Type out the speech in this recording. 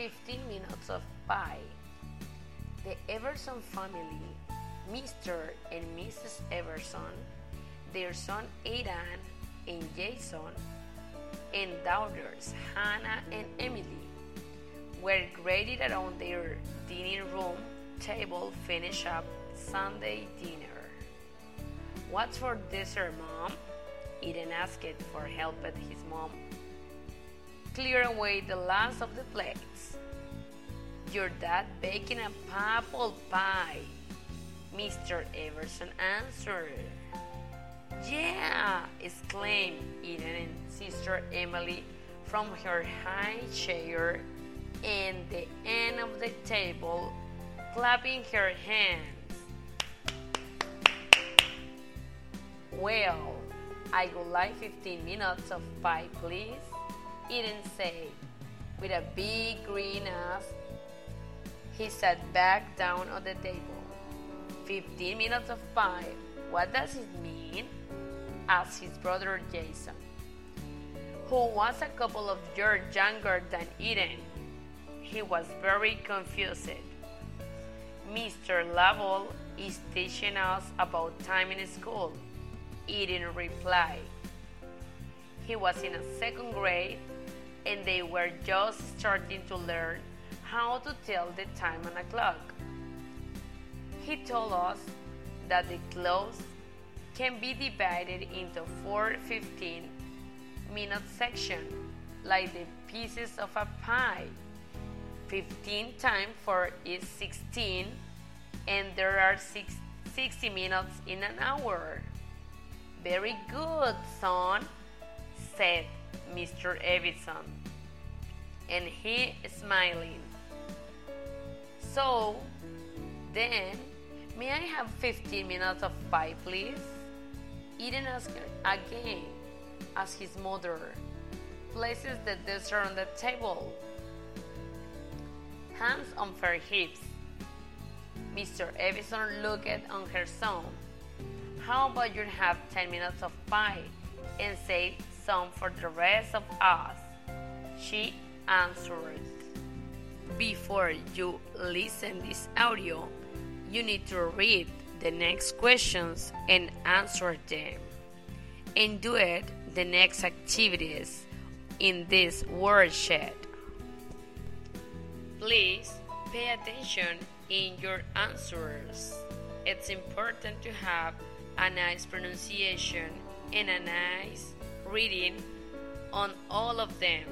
15 minutes of pie. The Everson family, Mr. and Mrs. Everson, their son Aidan and Jason, and daughters Hannah and Emily, were gathered around their dining room table finish up Sunday dinner. What's for dessert, Mom? Eden asked for help at his mom. Clear away the last of the plates. Your dad baking a apple pie, Mr. Everson answered. Yeah, exclaimed Eden and Sister Emily from her high chair and the end of the table, clapping her hands. Well, I would like 15 minutes of pie, please. Eden said, with a big grin as he sat back down on the table. 15 minutes of pie, what does it mean? asked his brother Jason, who was a couple of years younger than Eden. He was very confused. Mr. Lovell is teaching us about time in school. Eden replied. He was in a second grade and they were just starting to learn how to tell the time on a clock. He told us that the clocks can be divided into four 15 minute sections, like the pieces of a pie. 15 times 4 is 16, and there are six, 60 minutes in an hour. Very good, son, said Mr. Evison, and he smiling. So, then, may I have 15 minutes of pie, please? Eden asked again as his mother places the dessert on the table. Hands on her hips. Mr. Evison looked on her son. How about you have 10 minutes of pie and save some for the rest of us? She answered. Before you listen this audio, you need to read the next questions and answer them. And do it the next activities in this worksheet. Please pay attention in your answers. It's important to have a nice pronunciation and a nice reading on all of them.